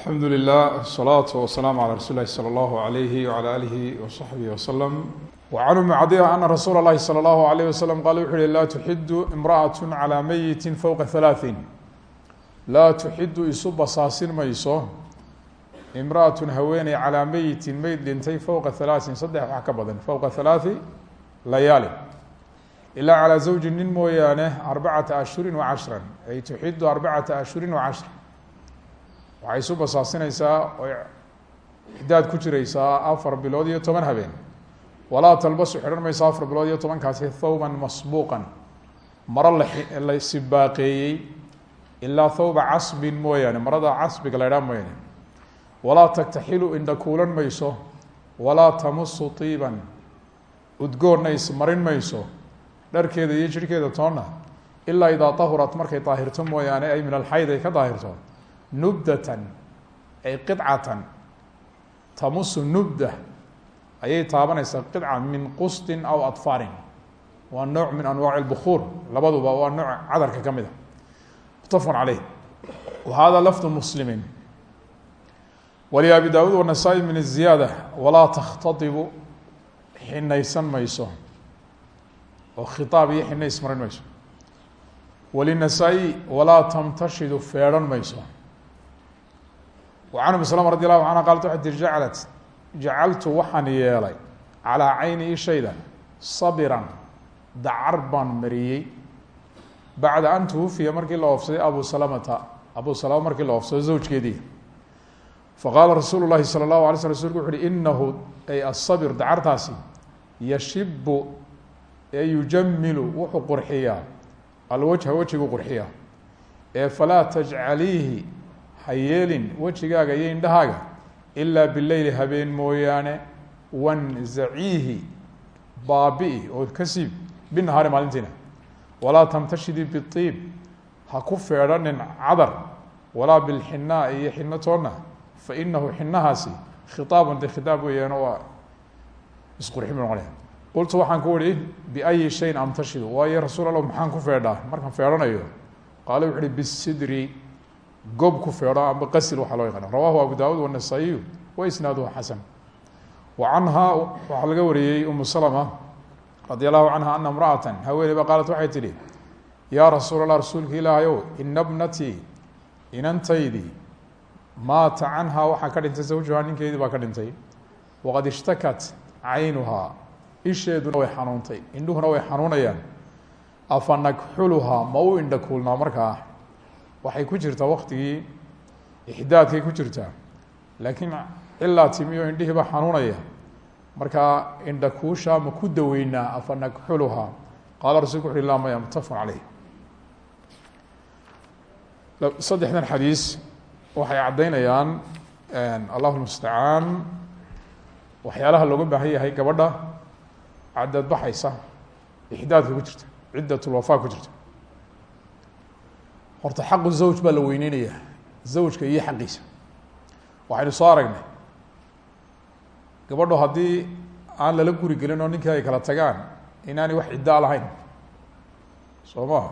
alxamdu lilah asalaatu wasalaamu calaa rasuuli lahi sala allahu alayhi wacala alihi wasaxbihi wasalam wacanhu mucadiya ana rasuula lahi sala allahu alayh wasalam qaala wuxu uhi laa tuxidu imraatu calaa meyitin fowqa halaain laa tuxidu isu basaasin mayso. Imraatun haweeney calaa meyitin meyd dhintay fowqa halaain saddex wax ka badan. Fowqa halaai layaali. Ilaa calaa zawji nin mooyaane arbacata ashhurin wa cashran ay tuxidu arbacata ashhurin wa cashra waxay isu basaasinaysaa oy xidaad ku jiraysaa afar bilood iyo toban habeen. Walaa talbasu xidhan mayso afar bilood iyo tobankaasi thawban masbuuqan. Maro la sibaaqeeyey ilaa thawba casbin mooyaane marada casbiga la ydhaha mooyaane. Walaa tagtaxilu indhakuulan mayso walaa tamusu tiiban. Udgoonna ismarin mayso dharkeeda iyo jirhkeeda toonna. Ilaa idaa tahurat markay daahirto mooyaane ay min alxayd ay ka daahirto nubdatan ay qicatan tamusu nubda ayay taabanaysaa qidca min qustin aw adfaarin waa nooc min anwaaci اbkuur labaduba waa nooc cadarka ka mid ah. a mutafaqun caleyh wa hada lafdu muslimin. Waliabi daawud wanasaa-i min ziyaada walaa takhtadibu xinaysan mayso. Oo khitaab iyo xina ismarin mayso. Walinasa-i walaa tamtashidu feedhan mayso وعن umi سلمة رadي الlaه عanهa qalat waxay tii jaclat jacaltu waxaan yeelay calىa cayni ishayda sabran dacar baan mariyey bacda an twufiya markii la oofsaday abu salamata abu salama markii la oofsado zawjkeedii faqaala rasuulu الlahi salى الlahu alay sl rsulku wuxu uhi inahu ay aلsabr dacartaasi yashibu ee yujamilu wuxuu qurxiyaa alwajha wejigu qurxiya ee falaa tajcaliihi ha yeelin wejigaaga iyo indhahaaga ilaa bileyli habeen mooyaane wanzaciihi baabi'i oo ka siib binahaari maalintiina. Walaa tamtashidii biiib ha ku feedhanin cadar walaa bilxinaa iyo xino toonna fa inahu xinahaasi khitaaban de khitaab weeyaan waa isqurxin bu noqonaya. Qultu waxaan ku ihi biayi shayin amtashidu waayo rasuul allah maxaan ku feedhaa? Markaan feedhanayo qaala wuxu uhi bisidri gob ku feedho amba qasil waxaa loo yaqana rawahu abu dawud wanasaa-iyu wa isnaaduhu xasan. Wa canhaa waxaa laga wariyey umu salama radi allahu canha ana imra'atan haweeney ba qaalat waxay tidhi yaa rasuul allah rasuulka ilaahayow ina bnatii inantaydii maata canhaa waxaa ka dhintay zawjuhaa ninkeedii baa ka dhintay. Waqad ishtakat caynuhaa isheeduna way xanuuntay indhuhuna way xanuunayaan. Afa nakxuluhaa ma u indha kuulnaa markaa waxay ku jirtaa waktigii ixdaadkay ku jirtaa laakiin cilaa timi oo indhihiiba xanuunaya. Markaa indha kuushaa ma ku daweynaa afa nakxuluhaa qaala rasulku wuxu uhi la maya mutafaqun caleyh saddexdan xadiis waxay caddaynayaan allahu lmustacaan waxyaalaha looga baahan yahay gabadha cadad baxaysa ixdaadka ku jirta ciddatulwafaa ku jirta horta xaqu zawj baa la weyneynaya zawjka iyo xaqiisa. Waxaynu soo aragnay gabadho haddii aan lala guri gelin oo ninkii ay kala tagaan inaanay wax ciddaa lahayn. Soo maha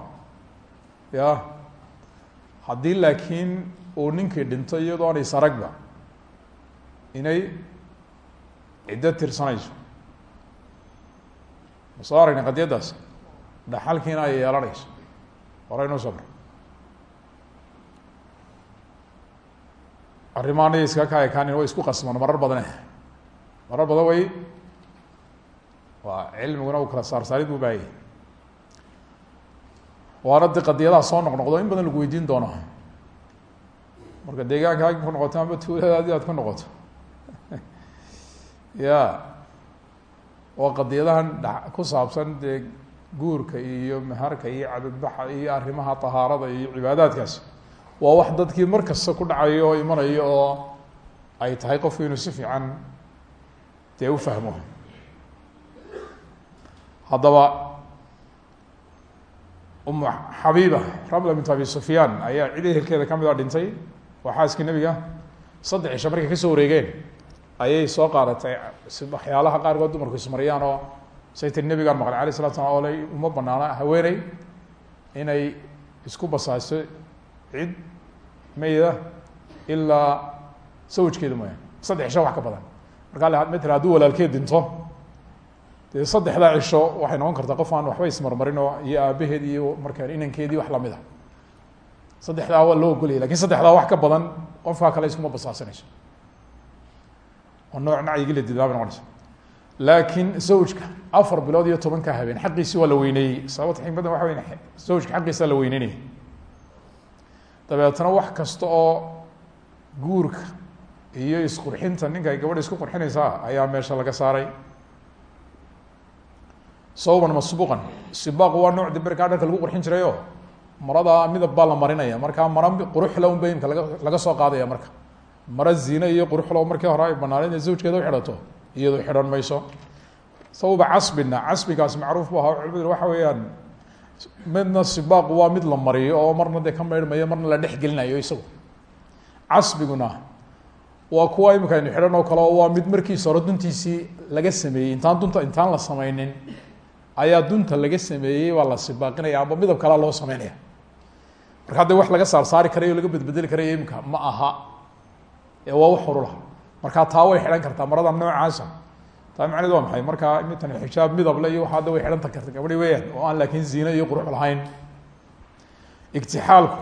ya. Haddii laakiin uu ninkii dhinto iyadoo saragba inay ciddo tirsanayso. Ma soo aragnay qadiyaddaas dhaxalkiina ay yeelanayso. Horeynuu sabra arrimaanay iska ka ekaanin way isku qasmaan marar badane. Marar badan way waa cilmiguna uu kala saarsaarid buu baayay waana de qadiyadaha soo noqnoqdo in badan lagu weydiin doono. Marka deegaankaagi ku noqoto amba tuuladaadi aad ku noqoto. Ya oo qadiyadahan ku saabsan dee guurka iyo maharka iyo cadadbaxa iyo arrimaha tahaarada iyo cibaadaadkaasi waa wax dadkii mar kasta ku dhacayo oo imanayo oo ay tahay qofku inuu si fiican dee u fahmo. Haddaba umu xabiiba ramla bint abi sufyaan ayaa cid ehelkeeda ka mid a dhintay. Waa xaaskii nebiga. Saddex cisho markay ka soo wareegeen ayay soo qaadatay. Waxyaalaha qaarkood dumarku ismariyaan oo say tiri nebigaan maqlay alay slatu slam oley uma banaana haweeney inay isku basaaso cid mayda ilaa sawjkeeda mooyaane saddex cisho wax ka badan. Markaa matala hadduu walaalkeed dinto dee saddexdaa cisho waxay noqon kartaa qof aan waxba ismarmarin oo iyo aabaheed iyo markaa inankeedii wax la mid a saddexdaa waa loo ogolaya laakiin saddexdaa wax ka badan qofkaa kale iskuma basaasanayso oo nooc nacyigii la didaaba noqonaysa laakiin zawjka afar bilood iyo tobankaa habeen xaqiisi waa la weyneeyey sababta xikmadda waxa wey zawjka xaqiisa la weyneynaya dabeetna wax kasta oo guurka iyo isqurxinta ninka ay gabadha isku qurxinaysaa ayaa meesha laga saaray. Sawban masbuqan sibaaqu waa nooc dibirkaa dharka lagu qurxin jirayo marada midab baa la marinaya markaa mara quruxla un ba imka laga laga soo qaadaya marka. Mara zine iyo quruxlo markii hore ay banaaneed in zawjkeeda uxidhato iyado xidhan mayso. Sawba casbina casbigaas macruuf bu ahaa culimadu waxa weeyaan midna sibaaq waa mid la mariyo oo marna dee ka maydhmayo marna la dhex gelinayo isagu. Casbiguna waa kuwa imika aynu xidhan oo kale waa mid markiisa hore duntiisii laga sameeyey. Intaan dunta intaan la sameynin ayaa dunta laga sameeyey waa la sibaaqinaya amba midab kalea loo sameynaya marka hadda wax laga saar saari karayo laga bedbedeli karayo imika ma aha. Ee waa wax horula markaa taa way xidhan kartaa marada noocaasa taa macneed waa maxay? Markaa mitan xijaab midable iyo waxaa da way xidhan karta gabadhi weyaan oo aan laakiin ziine iyo qurux lahayn. Igtixaalku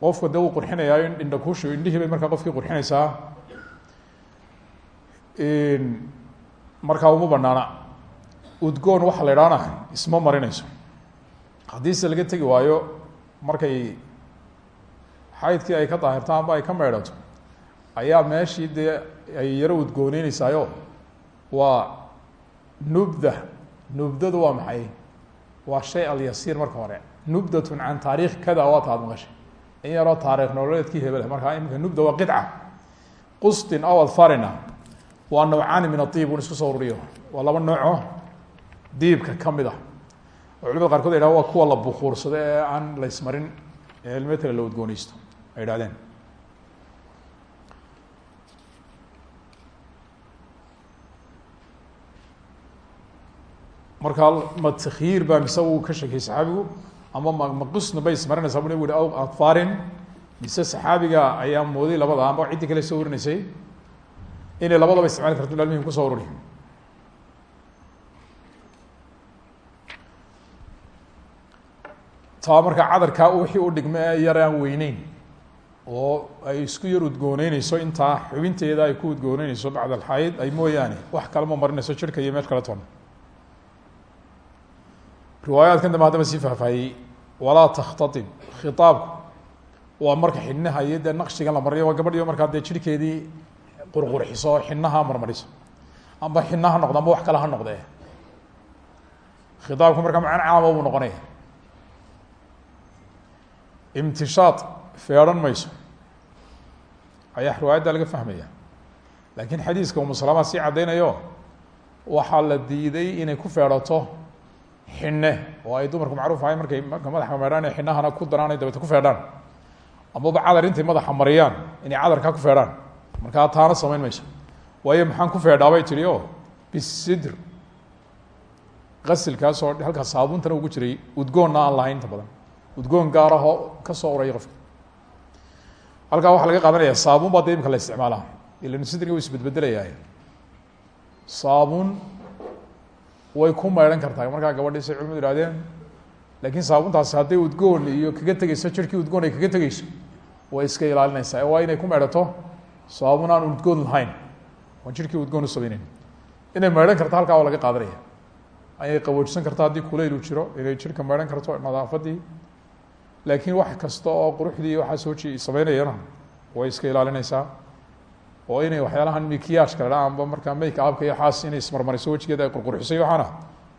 qofka de uu qurxinayaa in indhakuushu indhihii bay markaa qofkii qurxinaysaa. Markaa uma banaana udgoon waxaa la idhaana isma marinayso. Haddiise laga tegi waayo markay xaydkii ay ka daahirto amba ay ka meydhato ayaa meeshii dee ay yaro udgooneyneysayo waa nubda. Nubdadu waa maxay? Waa shay alyasiir marka hore. Nubdatun can taariikh kada waa taad maqashay. In yaroo taarikh nololeedkii hebel markaa imika nubda waa qidca. Qustin aw adfarina waa nawcaani min aiib un isku soo ururiyo. Waa laba nooco diibka ka mid ah. Culimada qaarkood ay waa kuwa la bukuursado ee aan la ismarin ee metela la udgooneysto ay idhahdeen markaa ma takyiir baa mise uu ka shakiyey saxaabigu ama ma ma qusna bay ismarinaysaa. Bu nebigu yihi adfarin mise saxaabiga ayaa mooday labada amba ciddii kale soo warinaysay inay labadaba isticmaali karto almihim ku soo ururi taa markaa cadarkaa wixii u dhigma ee yar aan weyneyn oo ay isku yar udgooneyneyso intaa xubinteeda ay ku udgooneyneyso bacd alxayd ay mooyaane wax kale ma marinayso jirka iyo meel kale toona riwaayaadkan dambe haddaba sii faahfaahiyey walaa takhtaib khitaabku waa marka xidhnaha iyo dee naqshigan la mariyo waa gabadhiyo markaa dee jirhkeedii qurqurxiso oo xidnaha marmariso. Amba xidna ha noqdo amba wax kale ha noqdee khitaabku markaa macno caama buu noqonaya. Imtishaad feedhan mayso. Ayaa riwaayadda laga fahmaya. Laakiin xadiiska umusalama sii caddeynayo waxaa la diiday inay ku feedhato xinne oo ay dumarku macruuf ahay markay marka madaxa meedhaan ee xinahana ku daraan ay dabeta ku feedhaan. Amaba cadar intay madaxa mariyaan inay cadarkaa ku feedhaan. Markaa taana samayn mayso waayo maxaan ku feedhaa bay tihi o bisidr. Qasilkaas oo halkaa saabuuntana ugu jiray udgoonna aan lahayn inta badan. Udgoon gaar ahoo ka soo uraya qofka. Halkaa waxaa laga qaadanaya saabuun baa de imika la isticmaalaa. Ilan sidriga u isbedbedelayaa saabuun way ku maydhan kartaa. Markaa gabadhii say culimadu ihahdeen laakiin saabuuntaasi hadday udgoon iyo kaga tegeyso jirkii udgoon ay kaga tegeyso way iska ilaalinaysaa. Waa inay ku maydhato saabuun aan udgoon lahayn. Oon jirkii udgoon u samayneyn inay maydhan karto halkaa laga qaadanaya. Ayay qaboojsan karta haddii kulaylu jiro inay jirka maydhan karto nadaafadii. Laakiin wax kasta oo quruxdii waxaa soo ji sameynayana way iska ilaalinaysaa oo inay waxyaalahan mikiyaashka la dha amba markaa make upka iyo xaas inay ismarmariso wejigeeda ay qurqurxisay waxaana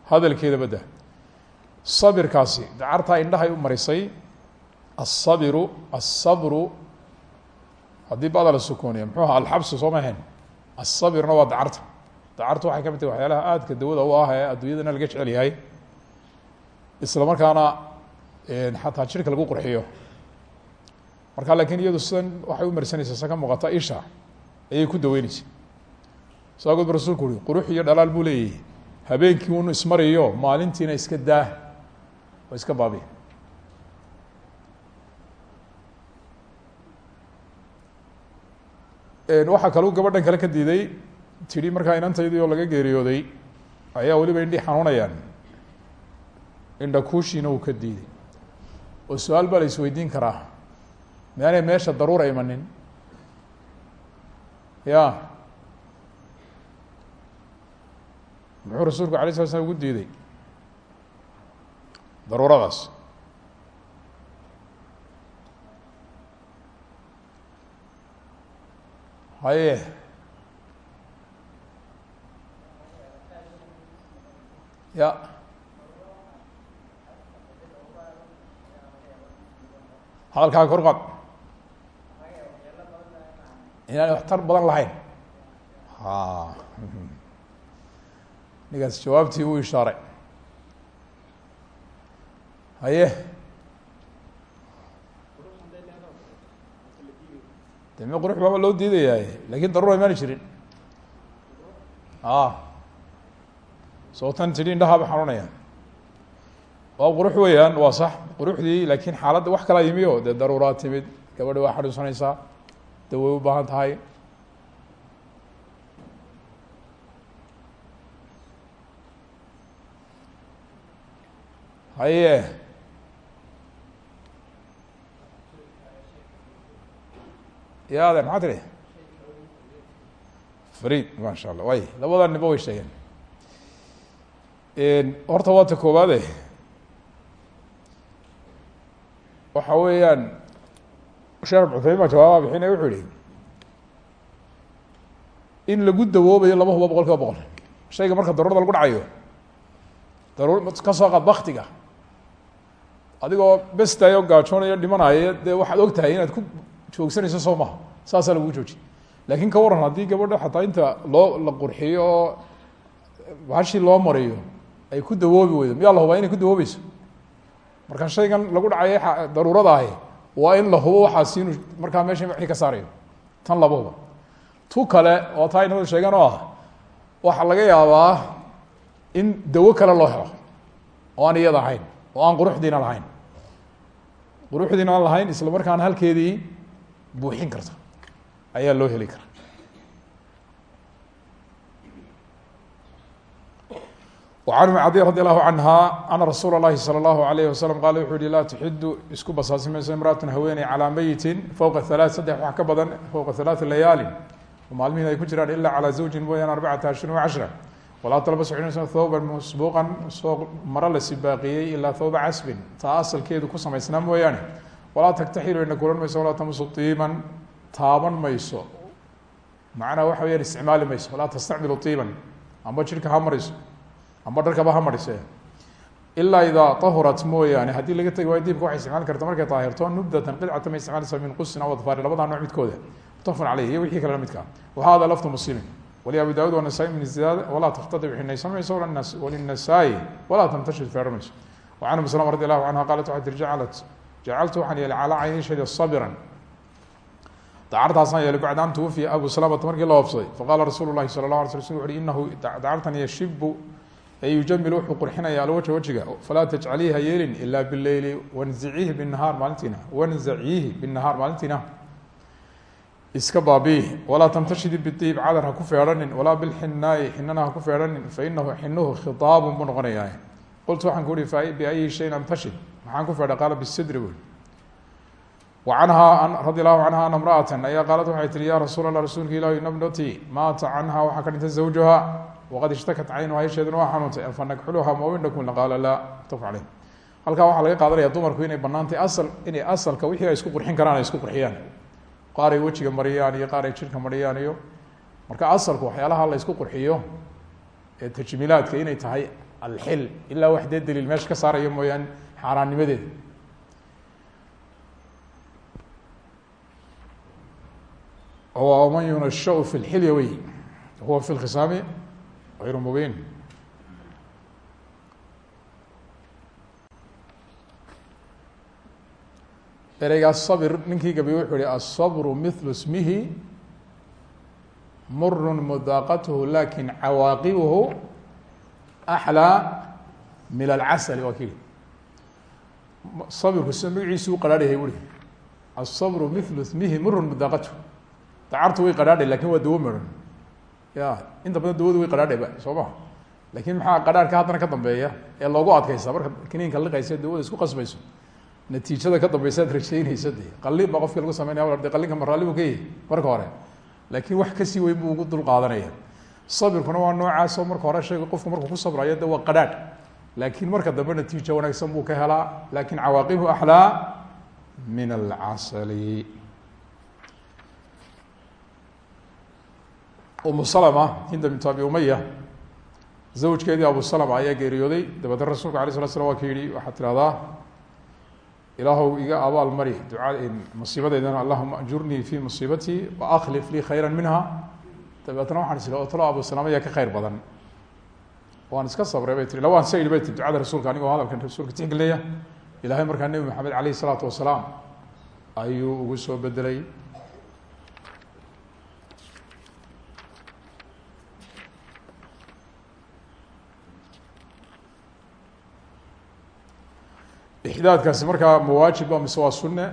hadalkeeda badda sabirkaasi dacartaa indhahay u marisay asabiru asabru haddii bada la sukooniya muxuu aha alxabsu soo ma ahayn? Asabirna waa dacarta dacartu waxay ka mid tahay waxyaalaha aadka dawada u ah ee adduunyadana laga jecel yahay isla markaana xataa jirka lagu qurxiyo. Marka laakiin iyadu sidan waxay u marsanaysaa sa ka muuqata isha ayay ku daweyneysa saa good ba rasulku qurux iyo dhalaal buu leeyahy habeenkii un ismariyo maalintiina iska daa oo iska baabi waxaa kaluu gabadhan kale ka diiday tidhi markaa inantaydii oo laga geeriyooday ayaa weliba indhii xanuunayaan. Indha kuushiina uu ka diiday. Oo su'aal baa la isweydiin karaa. Miyaanay meesha daruura imanin ya. Muxuu rasuulku alay sala slam ugu diiday? Daruuradaas. Haye. Ya. Hadalkaaga kor qaad inaanay waxtar badan lahayn. A ninkaas jawaabtii uu ishaaray. Haye. De mi qurux baaba loo diidayaay laakiin daruura imaani jirin. A sootan tidhi indhahaaba xanuunaya. Waa qurux weeyaan waa sax. Quruxdii laakiin xaaladda wax kalaa yimi o dee daruuraa timid gabadhi waa xanuunsanaysaa de way u baahan tahay haye ya adeer maxaa tidhi farid maasha allah way labada niba way sheegeen horta waa ta koowaade waxa weeyaan sheekh cuthaymin baa jawaaba bixinaya wuxuu yihi in lagu dawoobayo laba huba boqol kiiba boqol. Shayga marka daruurada lagu dhacayo daruur ka soo qaad baktiga adigoo bestaayo gaajoonayo dhimanayo dee waxaad og tahay inaad ku joogsanayso soo maha saasaa lagu jooji. Laakin ka waran haddii gabadha xataa inta loo la qurxiyo oo bashii loo mariyo ay ku dawoobi weydo. Miyaa la hubaa inay ku dawoobeyso marka shaygan lagu dhacay daruurada ahi waa in la hubo waxaasi inuu markaa meesha wixii ka saarayo tan laba huba tu kale oo taa inamadu sheegan oo ah waxaa laga yaabaa in dawo kale loo helo oo aan iyada ahayn oo aan quruxdiina lahayn. Quruxdiina aan lahayn isla markaana halkeedii buuxin karta ayaa loo heli kara وعن م cdي رضي الله عنها أن رsuuل الlahi صلى الله عليه وسلم qال وxuu hi laa تxidu isku basaasi mayso امرأة haweeney calىa meyti fوqa ثaلاث saddex wax ka badan fوqa ثaلاث layaali maalmihin ay ku jiraan ilا calى زوجi mooyaane arbacata ashhur وcشhرa walaa talbas xunaysa thوba masbuuqan soo maro la sibaaqiyey ilaa thوba casbin taa asalkeedu ku samaysnaa mooyaane walaa tagtaxilu ina kulan mayso walaa tamusu طiiban taaban mayso macnaha waxa weyaan isticmaali mayso walaa tastacmilu طiiban amba jidhka ha marayso amba dharkaba ha marise ilaa idaa ahurat mooyaane haddii laga tegi waayo diibka waxay isticmaali karta. Markay daahirto nubdatan qidcata ma isticmaalaysa min qusin aw adfaari labadaa nooc midkooda mutafaqun caleyh iyo wixii kale la midkaa wa hada lafdu muslimin. Wali abi daawud wanasaa'i min ziyaada walaa taftadib xinaysan mayso walinasaa'i walaa tamtashid feeran mayso wa can umi salama radi allahu canha qaalat waxay tiri jacalat jacaltu waxaan yeelay calaa cayni shayda sabiran. Dacartaasaan yeelay bacda an tuwafiya abu salamata markii la oobsaday faqaala rasuulu lahi sala la ala sl wuxu uhi inahu dacartan yashibu yujamil wuxuu qurxinaya alwajha wajiga falaa tajcaliiha yeelin ilaa bileyli wanzaciihi binahaar maalintiina wanzaciihi binahaar maalintiina iska baabiih walaa tamtashidi bidiib cadar ha ku feedhanin walaa bilxinaayi xinana ha ku feedhanin fainahu xinuhu khitaabun buu noqonayaa qultu waxaan ku uhi biayi shayin amtashid maxaan ku feedha qaala bisidri bui wa canhaa radi allahu canha ana imra'atan ayaa qaalad waxay tihi ya rasuul allah rasuulka ilahi nabnati maata canha waxaa ka zawjuha waqad ishtakat caynuha isheeduna waa xanuuntay afanakxuluha mawindhakuna qaala laa caleyh halkaa waxaa laga qaadanaya dumarku inay banaantay asal inay asalka wixii ay isku qurxin karaan ay isku qurxiyaan qaar ay wejiga mariyaan iyo qaar ay jidhka mariyaan iyo marka asalku waxyaalaha la isku qurxiyo ee tajmiilaadka inay tahay alxil ilaa wax dee daliil meesha ka saaraya mooyaane xaaraannimadeeda man yunashau fi lxilya wey huwa fi lkhisaami غayr mubin ereygaa sabr ninkii gabiy wuxuu hi aلصabru mithlu smihi muru mudaaqathu lakin cawaaqibuhu أxlىa min alcasl waa kii sabirku sida magaciisu u qaraaryahay buri aلصabru mithlu smihi muru mudaaqathu dacartu way qadhaadhay lakin waa dawo maran ya inta badan dawadu way qadhaadhayba soo ma laakiin maxaa qadhaarhka haddana ka dambeeya ee loogu adkaysa marka kiniinka liqaysa dawada isku qasbayso. Natiijada ka dambeysa ad qalin baa qofki lagu sameynaya de qalinka maraalli bu ka yahi marka hore. Laakin wax ka sii weyn buu ugu dul qaadanaya. Sabirkuna waa noocaasoo marka hore shayga qofku markuu ku sabrayo de waa laakiin marka dambe natiijo wanaagsan buu ka helaa. Lakin cawaaqibu axlaa min alcasali umu salama hinda bint abi umaya zawjkeedii abu salama ayaa geeriyooday. Dabeedna rasuulka alay slat slam waa ka yihi waxaad tirahdaa iga abaal mari duaa musiibadeydana allahuma ajurnii fi musiibatii wa akhlif lii khayra minha dabeetna waxaan is o talo abu salama ayaa ka khayr badan. Waan iska sabray bay tiri lawaan sayid bay tiri ducada rasuulka anigoo hadalkan rasuulka tixgelinaya ilahay markaa nebi maxamed aleyh isalaatu wasalaam ayuu ugu soo bedelay ixdaadkaasi markaa mawaajiba mise waa sune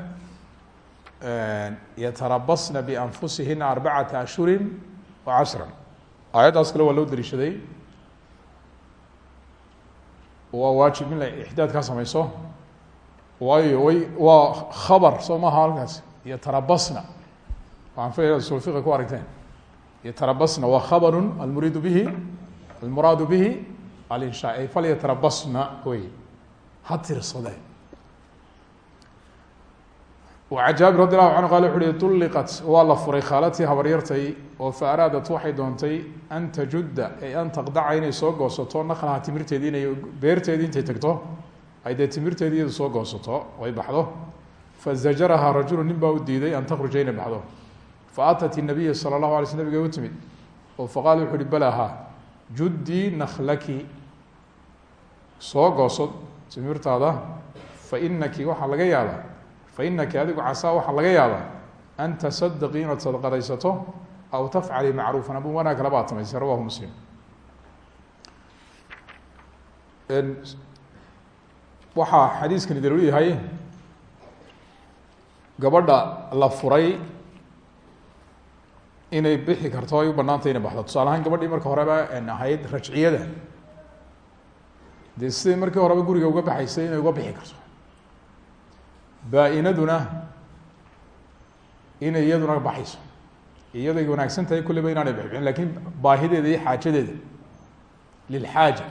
yatarabasna bianfusihina arbacata ashhuri wa cashra aayaddaas kale waa loo dariishaday. Waa waajib in la ixdaad ka samayso. Waayo way waa khabar soo maha halkaas. Yatarabasna waxaan filaya sulfiqa ku aragteen. Yatarabasna waa khabaru almuriidu bihi almuraadu bihi alinshaa ay falyatarabasna wey ha tirsadeen an jaabir radi allahu canhu qala wuxu uhi tulliqat waa la furay khaalatii habaryartay oo fa waxay doontay an tajudda ay an taqdaca inay soo goosato naqlaha timirteedii inay beerteedii intay tagto ay dee timirteedii iyadu soo goosato ay baxdo. Fazajarahaa rajulu nin baa u diiday an takhruja baxdo. Fa atat inabiya sala allahu alay sl nabigay timid oo faqaala wuxu balaha juddii nakhlaki soo gooso timirtaada fa inaki waxaa laga yaabaa fa inaki adigu casaa waxaa laga yaabaa an tasadaqii inaad sadaqadaysato aw tafcali macruufan abu wanaag kala baad samaysay rawahu muslim. Waxaa xadiiskani daliilu yahay gabadha la furay inay bixi karto ay u banaantay inay baxdo. Tusaale gabadhii marka horeba ahayd rajciyada siday markii horeba guriga uga baxaysay inay uga bixi karto. Baa-inaduna inay iyaduna baxayso. Iyaday wanaagsan tahay kulleyba inaanay bixbixin laakiin baahideeda iyo xaajadeeda. Lilxaaja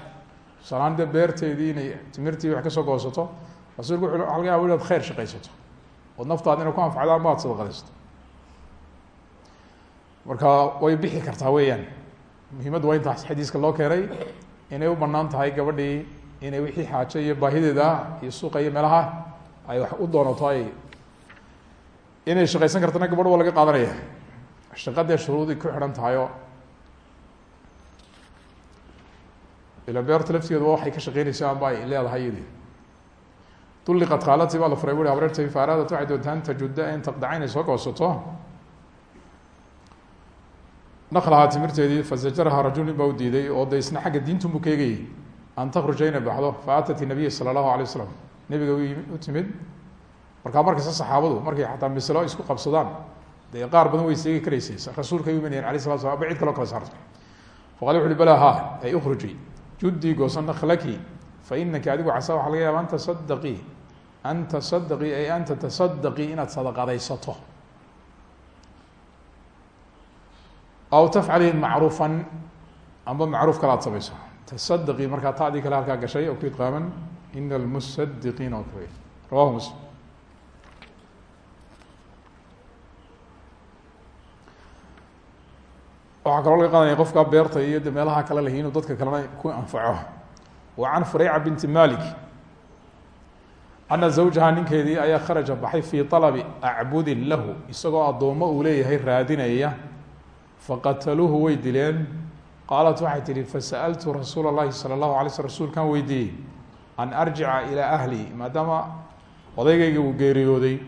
tusaalahaan dee beerteedii inay timirtii wax ka soo goosato rasuulku wuxu waa laga inaad khayr shaqaysato. Ood naftaada inay ku anfacdo ama ad sadaqadaysato marka way bixi kartaa weeyaan. Muhiimaddu waa intaas xadiiska loo keenay inay u bannaan tahay gabadhii inay wixii xaajo iyo baahideeda iyo suuqa iyo meelaha ay wax u doonato ay inay shaqaysan kartana gabadh waa laga qaadanaya. Shaqadee shuruuday ku xidhan tahayo. Ila beerta laftigeeduba waxay ka shaqeynaysa amba ay leedahay iyadi dulliqat khaalati baa la furay bui habrertay faaraadat waxay doontaa an tajudda in taqdaca inay soo goosato naqlahaa timirteedii fazajarahaa rajul nin baa u diiday oo de isna xagga diintunbu ka eegayay an takruja inay baxdo fa atat inabiya sala allahu alay wasalam nebiga u timid markaa markasta saxaabadu markay xataa mislo isku qabsadaan dee qaar badan way seegi karaysay rasuulka ay umanayeen alay slat slam aba cid kala saarto faqala wuxu uhi ha ay ukhruji juddii gooso naklaki fa inaki adigu casaa waxaa laga yaaba an tasadaqii an tasadaqii ay an tatasadaqii inaad sadaqadaysato aw tafcali macruufan amba macruuf kale ad tasadaqii markaa tadii kale halkaa gashay oo ku idqaaman ina almusadiqiina oo kale. Rawahu muslim. Waxaa kaloo laga qaadanaya qofkaa beerta iyo de meelaha kale lahi dadka kalena ku anfaco. Wa can fureyca binti malik ana zawjaha ninkeedii ayaa kharaja baxay fii alabi acbudin lahu isagoo addoommo uu leeyahay raadinaya faqataluuhu way dileen qaalat waxay tihi fasa'altu rasuula اllahi salى اllahu alay sl rsulkan weydiiyey an arjica ilaa ahli maadaama odaygayga uu geeriyooday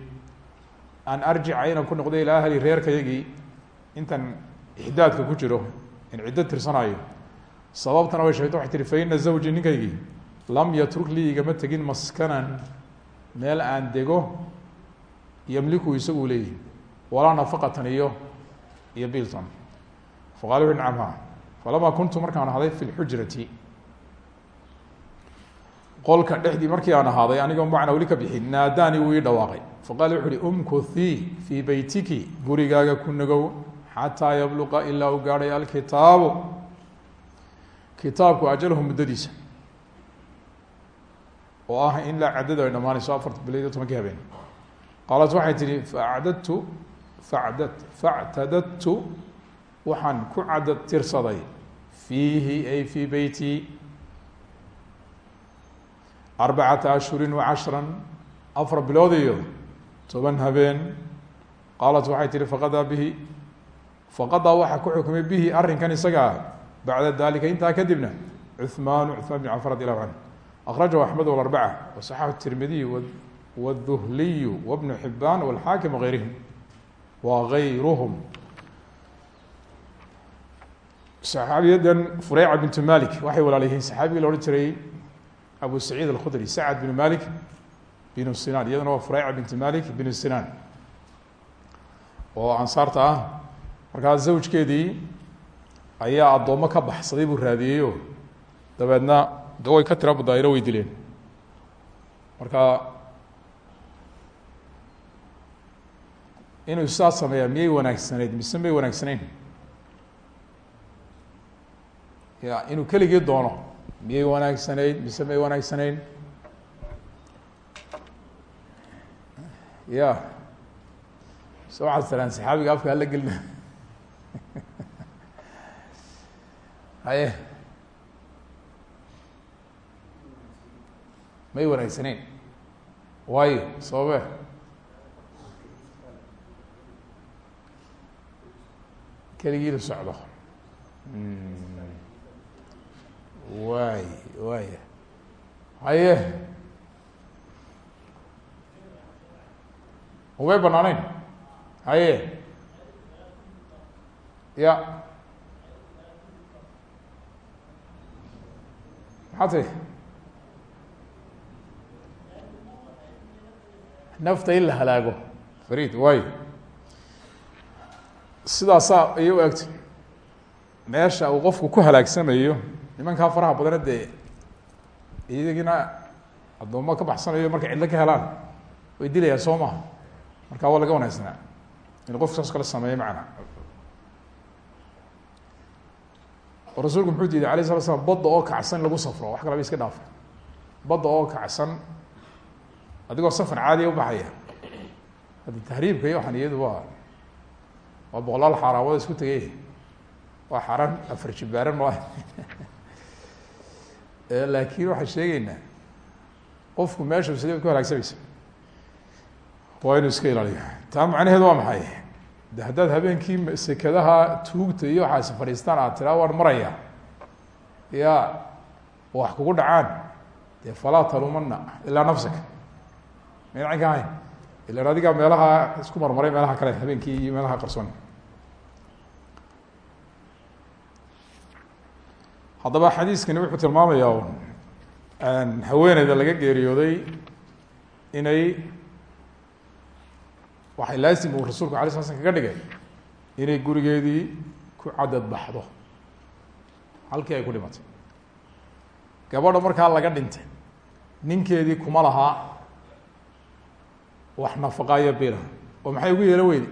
an arjica inaan ku noqdo ilaa ahli reerkaygii intan ixdaadka ku jiro in ciddo tirsanayo sababtana way sheegto waxay tihi fa ina zawji ninkaygii lam yatruk lii igama tegin maskanan meel aan dego yamliku isagu leeyihi walaa nafaqatan iyo iyo bilton faqala wuxu falamaa kuntu markaan ahaday fi lxujrati qolka dhexdii markii aan ahaaday anigoo macna weli ka bixin naadaani wuu ii dhawaaqay faqala wuxu uhi umkuthii fii gurigaaga ku nagow xataa yabluqa ilaa uu gaadhay alkitaabu ajalahu muddadiisa oo ah in la cadadu ay dhamaanayso afarta bilood iyo tobankii habeen qaalat waxay tihi faacdadtu facdad factadadtu waxaan ku cadad tirsaday fiihi ay fii beyti arbacata ashhuri wacashra afar bilood iyo toban habeen. Qaalat waxay tihi faqadaa bihi faqadaa waxaa ku xukmay bihi arrinkan isagaa bacda dalika intaa kadibna cuhmaanu cuhmaan bin cafan radi allahu canhu akrajahu axmed wlarbaca wasaxaxu tirmidiy wاduhliyu wbnu xibaan wاlxaakim wageyrihim wagayruhum saxaabiyadan fureyca bintu malik waxay walaalayihiin saxaabigii la odhan jiray abu saciid alkhudri sacad binu malik binu sinaan iyadana waa fureyca bintu malik binu sinaan. Oo ansaarta ah. Markaa zawjkeedii ayaa addoommo ka baxsaday buu raadiyeyo dabeedna de ka tira badaayiro way dileen marka inuu sidaas sameeyaa miyay wanaagsanayd? Mise may wanaagsanayn ya inuu keligii doono miyay wanaagsanayd mise may wanaagsanayn? Ya. So waxaad tiraan saxaabiga afka hala gelina haye. May wanaagsaneyn waayo sababe keligii la socdo waay waaya haye umay banaaneyn haye ya. Maxaa ti nafta in la halaago farid waayo sidaasaa egtay. Meesha uu qofku ku halaagsamayo nimankaa faraha badana dee iyagina addoommo ka baxsanayo markay cidlo ka helaan way dilayaan soo maha markaa waa laga wanaagsanaa in qofku saas kale sameeyo macana oo rasuulku muxuu diiday alay sala slam badda oo kacsan lagu safro wax kalaba iska dhaafa badda oo kacsan adigoo safar caadiya ubaxaya hadda tahriibka iyo waxaan waa waa boqolaal xaaraamooda isku tegay. Waa xaaraan afar jibaaran ma laakiin waxaan sheegeynaa qofku meesha sida ku halaagsamaysa waa inuu iska ilaaliyo. Taa macnaheedu waa maxay? De haddaad habeenkii sekadaha tuugta iyo waxaasi fadhiistaan aad tiraa waan maraya. Ya wax kugu dhacaan. Dee falaa talumana ilaa nafsaka. Maynacan ka ahayn ilan adigaa meelaha isku marmaray meelaha kale habeenkii iyo meelaha qarsoon haddaba xadiiskani wuxuu tilmaamayaa haweeneyda laga geeriyooday inay waxay laasim uu rasuulku alay sla slam kaga dhigay inay gurigeedii ku cadad baxdo. Halkii ay ku dhimatay. Gabadha markaa laga dhintay. Ninkeedii kuma lahaa wax nafaqaayo bila oo maxay ugu yeelo weydi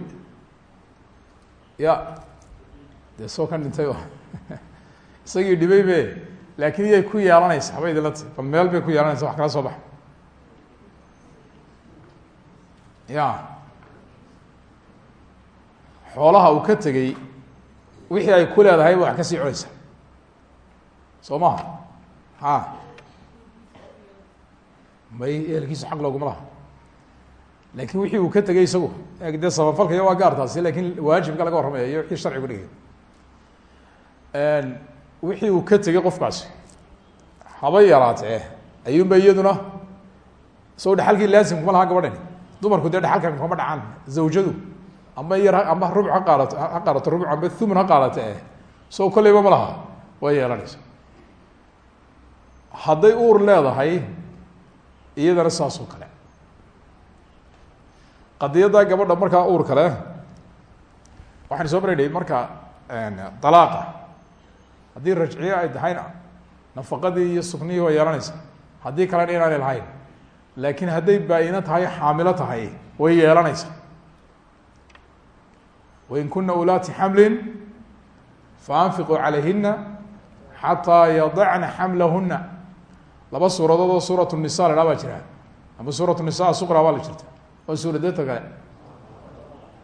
ya dee soo kan dhintay isagii dhibay be laakiin iyay ku yeelanaysa haba idinla ti bal meel bay ku yeelanaysa wax kala soo baxa ya. Xoolaha uu ka tegey wixii ay ku leedahay ba wax ka sii cunaysa. Soo maha ha. May ehelkiisu xaq looguma laha. Laakiin wixii uu ka tegey isagu dee iyo waa gaartaasi laakiin waajibka laga warramaya iyo wixii sharcigu dhigay wixii uu ka tegey qofkaasi. Haba yaraatee? Ayuunba iyaduna isagoo dhexalkii laasimkuma lahaa gabadhani dumarku dee dhexalkan kama dhacaan. Zawjadu ama yar ama rubuc ha qaadato ha qaadato rubuc amba thumun ha qaadato eh. Soo kolleyba ma laha. Waa yeelanaysa. Hadday uur leedahay iyadana saas kale. Qadiyadda gabadha markaa uur kale waxaan soo baraynay marka dalaaqa haddii rajciye ay tahayna nafaqadii iyo suknihii waa yeelanaysa haddii kalena inaanay lahayn. Laakiin hadday baa-ino tahay xaamilo tahay way yeelanaysa wain kuna ulaati xamlin faanfiquu calayhina xataa yadacna xamlahuna laba suuradood oo suurat nisa la dhaa baa jira. Ama suurat nisa suqra baa jirta. Waa suuradeeta kale.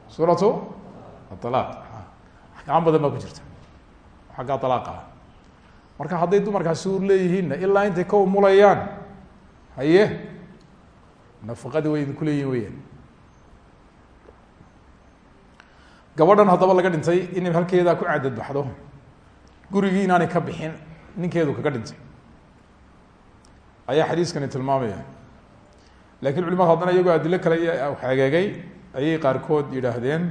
Suuratu aalaaq axkaam badan baa ku jirta xaggaa alaaqa ah marka hadday dumarkaasi uur leeyihiinna ilaa intay ka umulayaan haye nafaqadii way idinku leeyihiin weyaan gabadhan haddaba laga dhintay inay halkeedaa ku cadad baxdo gurigii inaanay ka bixin ninkeedu kaga dhintay. Ayaa xadiiskani tilmaamaya. Lakin culimadu haddana iyagoo adilo kale xegeegay ayay qaarkood yidhaahdeen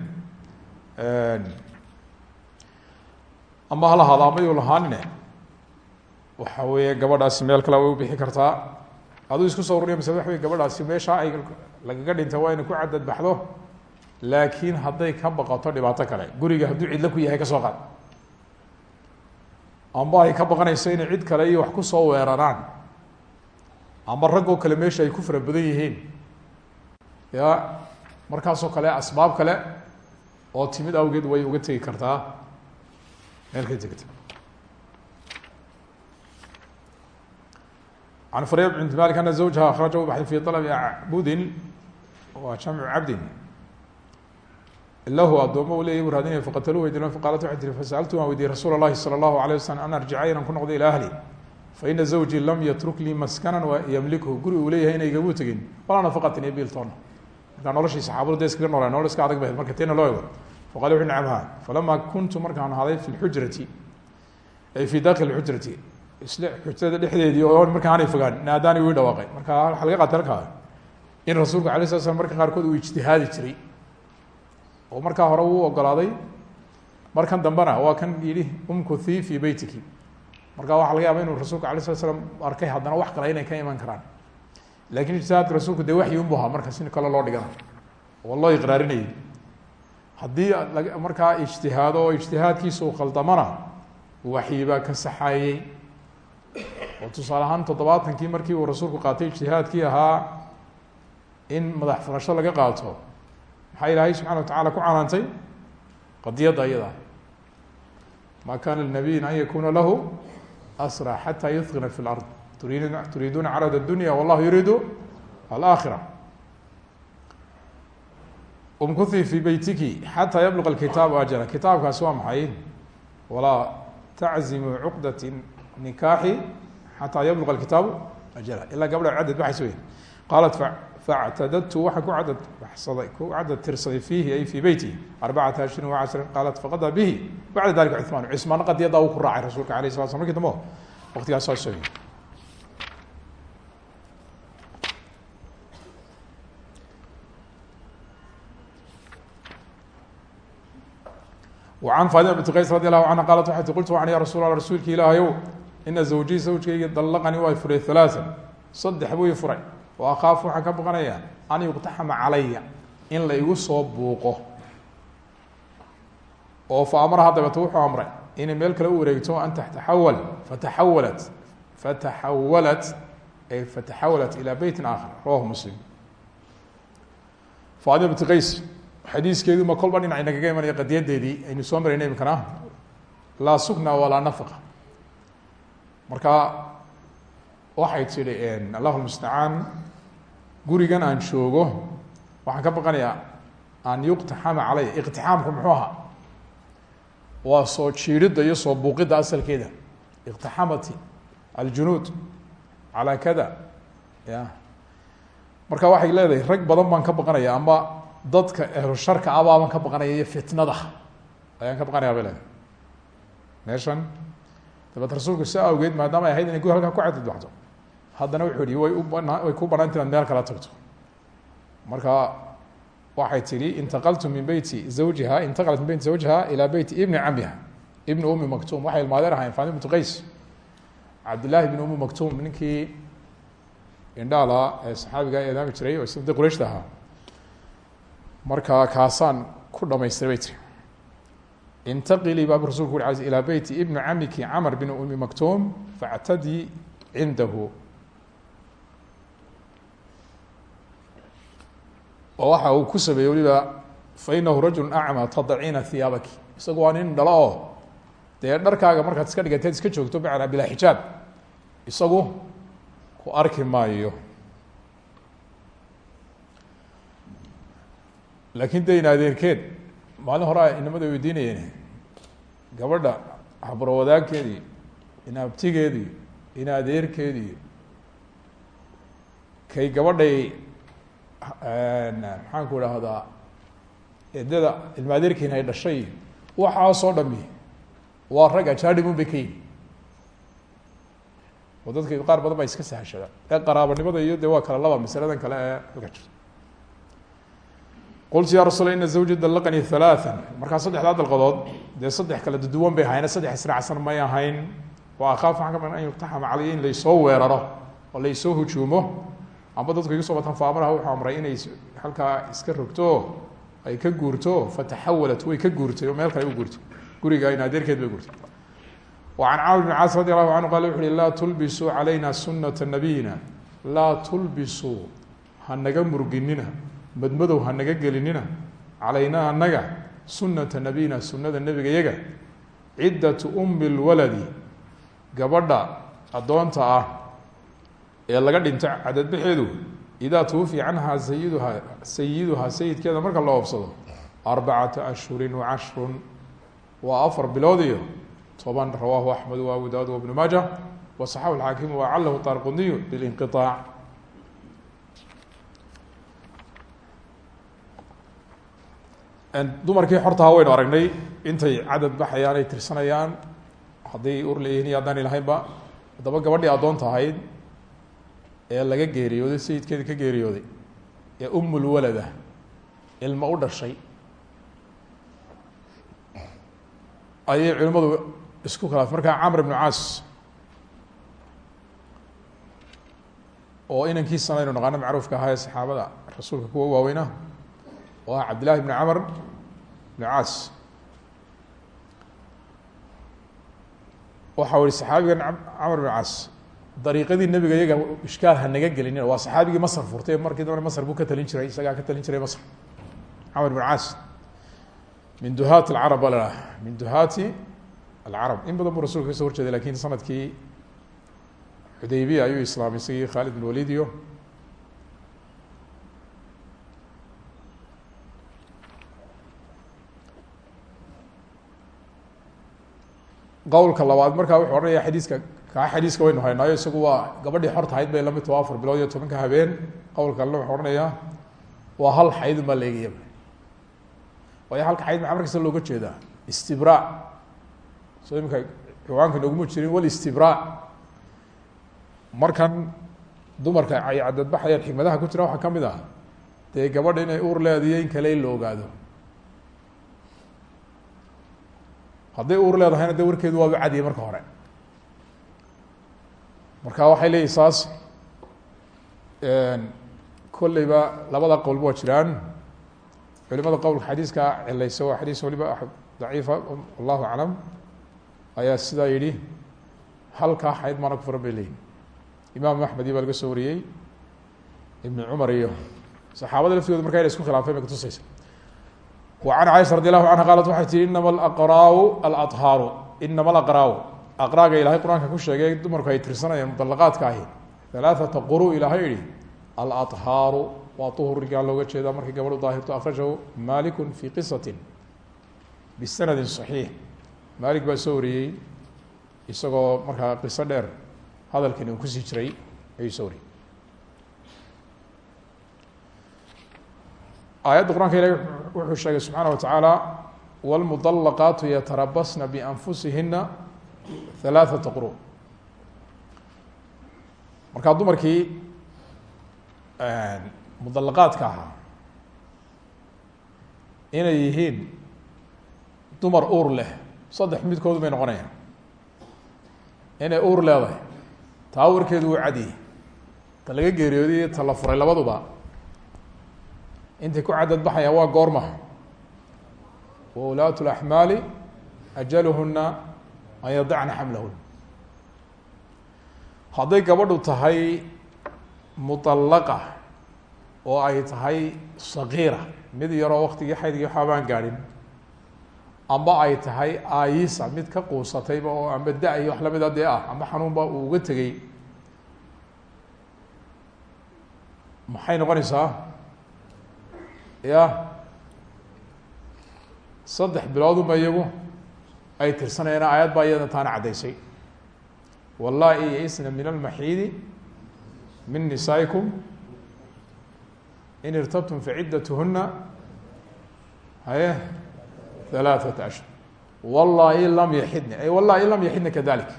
ama ha lahaado ama yu lahaanine waxa weeye gabadhaasi meel kale way u bixi kartaa. Aduu isku soo ururiya masle waxa wey gabadhaasi meeshaa ay lagaga dhintay waa inay ku cadad baxdo. Laakiin hadday ka baqato dhibaato kale. Guriga hadduu cidlo ku yahay ka soo qaad. Amba ay ka baqanayso inay cid kale iyo wax ku soo weeraraan. Ama raggoo kale meesha ay ku fara badan yihiin. Ya markaasoo kale asbaab kale oo timid awgeed way uga tegi kartaa meel ka tegta can fureyb bint malik ana zawjaha akhrajahu baxay fi طalbi acbudin waa jamcu cabdin lahu addoomo u leeyay u raadinaya faqataluhu way dileen faqaalat waxay tihi fasaltu waan weydiiyey rasuul اllahi salى اllahu alيه waslm an arjica inaan ku noqdo ilى ahli faina zawjii lam yatruk lii maskanan wa yamlikhu guri uu leeyahay ina igamu tegin walaa nafaqatin iyo biiltoona markaa noloshii saxaabadu de iskaga noolaa nolol iska adag bahed marka teena loo ego faqala wuxu nacamha falama kuntu markaan ahaday fi lxujrati ay fi dakili xujrati isla xujrada dhexdeedii oo markaa aanay fogaan naadaani wii dhawaaqay marka waxaa laga qaatay halkaa in rasuulku alay slat slam marka qaarkood uu ijtihaadi jiray oo markaa hore uu ogolaaday markan dambena waa kan yihi umkuthi fi beytiki marka waxaa laga yaaba inuu rasuulku alay slat slam arkay haddana wax kale inay ka iman karaan laakiin ijtihaadka rasuulku dee waxyi unbu haddii markaa ijtihaado oo ijtihaadkiisa uu khaldamana waxyi baa ka saxayey oo tusaale ahaan toddobaatankii markii uu rasuulku qaatay ijtihaadkii ahaa in madax furasho laga qaato maxaa ilaahay subxana wa tacala ku canaantay? Qadiyadda iyada ma kana linabiyin an yakuna lahu asra xata yudkina fi lard turid turiiduuna carad اdunya wallahu yuriidu alaakhira umkuthi fi beytiki xataa yabluqa alkitaabu ajala kitaabkaasi waa maxay? Walaa taczimu cuqdat nikaaxi xataa yabluqa alkitaabu ajala ilaa gabdha cadad baxaysa wey qaalat factadadtu waxaan ku cadad baxsaday ku cadad tirsaday fiihi ay fii beyti arbacata wa cashrin qaalat faqada bihi. Bacda dalika cuثmaan cismaana qadiyaddaa uu ku raacay rasuulka alayh sala sl marki dambe waqtigaas an faadima bint qays radi allahu canha qaalat waxay ti qultu waxaan ya rasul alla rasuulka ilaahayow ina zawjii zawjkayga dallaqanii waa furay halaaan saddex buu i furay oo akhaafu waxaan ka baqanayaa an yuqtaxama calaya in la igu soo buuqo oo fa amaraha dabeete wuxuu amray inay meel kale u wareegto an tataxawal fataxawalat fataxawalat ay fataxawalat ilaa beytin aakhar rawahu muslim faadima bint qays xadiiskeedu ma kolba dhinac inagaga imanaya qadiyadeedii aynu soo marayna imikana laa sukna walaa nafaqa. Marka waxay tidhi allahu lmustacaan gurigan aan joogo waxaan ka baqanayaa an yuqtaxama calaya. Iqtixaamku muxuu ahaa? Waa soo jiidhidda iyo soo buuqidda asalkeeda. Iqtaxamati aljunuud calaa kada. Ya marka waxay leedahay rag badan baan ka baqanaya ama dadka ehlu sharka abaaban ka baqanaya iyo fitnada. Ayaan ka baqanaya bay leedahay meeshan dabeed rasuulku si awgeed maadaama ay ahayd inay halkaa ku cadad baxdo haddana wuxuu yihi way u bana way ku banaanta inaad meel kala tagto. Marka waxay tihi intaqaltu min beyti zawjiha intaqalat min beyti zawjiha ilaa beyti ibni camiha ibni umi maktum waxay ilmaadeen ahayen fatima bintu qays. Cabdillahi ibni umi maktum ninkii ee saxaabiga eedaami jiray oo isda qurayshta ahaa marka kaasaan ku dhamaystiray bay tiri intaqilii baabu rasulku uri a ilaa beyti ibni camiki camr bn umi maktuum factadii cindahu. Waxa uu ku sameeyey weliba fainahu rajulu acma tadaciina hiyaabaki isagu waa dhalo oo dee dharkaaga markaad iska dhigateed iska joogto bacnaa bilaa xijaab. Isagu ku arki maayo laakiin de in maalin hore inamada weydiinayeen gabadha habro wadaagkeedii in kay gabadhay maxaan ku idhaahdaa? Eedada ilma ay dhashay waxaasoo dhami waa rag ajaanibun bay ka yihiin oo dadka qaar badan baa iska sahashada ee qaraabanimada iyo de waa kala laba masaladan kale ee halka jirta qultu ya rasuul ina zawji dalaqanii halaaan markaa saddexdaa dalqadood dee saddex kala duduwan bay ahayne saddex israacsan may ahayn oo akhaaf waxaan ka maqan an yuktaxama calaya in laysoo weeraro oo laysoo hujuumo amba dadku igu soo batan faamaraha wuxuu amray inay halkaa iska rogto ay ka guurto fataxawalat way ka guurtay oo meel kale u guurtay guriga in adeerkeed bay guurtay can camr bn caas radi allahu qala wuxu uhi laa tulbisuu calayna nabiyina laa tulbisuu hanaga murginina madmadow hanaga gelinina. Calaynaa anaga sunata nabiyina sunada nebiga yaga ciddatu umi lwaladi gabadha addoonta ah ee laga dhinto cadadbaxeedu idaa tuwufiya canhaa sayiduhaa sayiduhaa sayidkeeda marka la oobsado arbacata ashhurin wacashrun waa afar bilood iyo toban rawaahu axmed wa abu daawud wabnu maaja wasaxahu alxaakimu wacalahu taarquniyu bilinqiaac dumarkii xortaha waynu aragnay intay cadad baxayaan ay tirsanayaan hadday ur leeyihiin iyo haddaan ilahaynba haddaba gabadhii addoonta ahayd ee laga geeriyooday sayidkeedii ka geeriyooday ee umulwalada ilmo u dhashay ayay culimmadu isku khilaaf markaa camr ibnu caas oo inankiisana aynu naqaano macruufka ahaa ee saxaabada rasuulka kuwa waaweyna oo ah cabdillahi ibni camr ibnu caas waxa u ihi saxaabigan camr ibnu caas dariiqadii nebiga iyaga ishkaal ha naga gelinin waa saxaabigii masr furtay markii dambena masr buu ka talin jiray isagaa ka talin jiray masr camr ibn caas min duhaat alcarab baa la min duhaati alcarab in badan buu rasulka ka soo horjeeday laakiin sannadkii xudaybiya ayuu islaamay isagii khaalid bin walid iyo qowlka labaad markaa wuxuu odhanaya xadiiska kaa xadiiska waynu haynaayo isagu waa gabadhii xorta hayd bay la mid taho afar bilood iyo tobanka habeen. Qowl kalena wuxuu odhanayaa waa hal xayd unbaa la eegayaba waayo halka xayd maxaa markasta looga jeedaa? Istibraa. Soo iminka ciwaanka nooguma jirin walistibraac markan dumarka ay cadadbaxayaan xikmadaha ku jira waxaa ka mid ah dee gabadha inay uur leediyo in kale la ogaado hadday uur leedahayna de warkeedu waaba cadiya marka hore. Marka waxay leeyihiin saas kolleyba labada qowlba waa jiraan. Culimada qowlka xadiiska cilaysa waa xadiis waliba daciifa allahu aclam. Ayaa sidaa yidhi halkaa xayd mana ku furan bay leeyihiin imaam axmed iyo baa laga soo wariyey ibn cumar iyo saxaabada laftigooda marka ina isku khilaafeen bay kutusaysa wa can caaisha radi allahu canha qaalat waxay tihi inama alaqraau alathaaru inama alaqraau aqraaga ilaahay qur'aanka ku sheegay dumarku ay tirsanayeen mudalaqaadka ahi. Halaaثata quru ilaahay yihi alathaaru waa uhurigaa looga jeedaa markay gabadhu daahirto akhrajahu maliku fi qisati bisanadi صaxiix malik baa soo wariyey isagoo markaa qiso dheer hadalkani uu ku sii jiray ayuu soo wariyey aayadda qur'aanka ilahi wuxuu sheegay subxaana wa tacaala wاlmudalaqaatu yatarabasna bianfusihina halaaثata quru markaa dumarkii mudalaqaadka ahaa inay yihiin dumar uur leh saddex midkoodu bay noqonayaan. Inay uur leedahay taa warkeedu wuu cadiyey. Ta laga geeriyooday iyo ta la furay labaduba intay ku cadad baxayaan waa goorma. Wa ulaatu laxmaali ajaluhuna an yadacna xamlahun hadday gabadhu tahay muطallaqa oo ay tahay sagiira mid yaroo waktigii xaydgii waxaabaan gaadhin amba ay tahay aayisa mid ka quusatayba oo amba da- iyo wax lamida dee ah amba xanuunba uu uga tegey. Maxay noqonaysaa ya saddex biloodunba iyagu. Ay tirsanayeen aayad baa iyadana taana caddaysay. Wallahi yaisna min almaxiidi min nisaa'ikum in irtabtum faciddatuhuna haye halaaثata ashhur wallahi lam yaxidna ay wallahi lam yaxidna kadalik.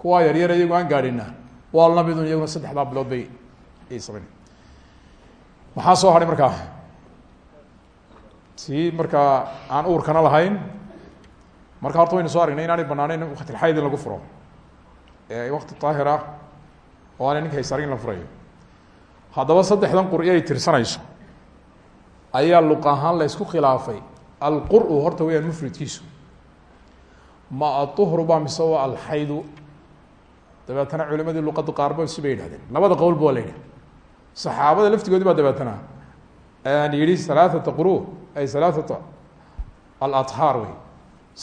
Kuwaa yaryar iyagu aan gaadhina waa lamidun iyaguna saddexdaa bilood bay ay samayn soo hadhay markaa tii markaa aan uurkana lahayn marka horta waynu soo aragnay inaanay banaaneyn waktilxayd in lagu furo. Wakti daahir ah oo aanay ninka haysaarin in la furayo. Haddaba saddexdan quri ay tirsanayso. Ayaa luq ahaan la ysku khilaafay. Alqur-u horta weyaan mufridkiisu. Ma aduhru ba mise waa alxaydu? Dabeetana culimadii luqadda qaarba si bay yidhahdeen labada qowlba waa la saxaabada laftigoodi baa dabeetana. Yihi halaaثata quru ay halaaثata aladhaar wey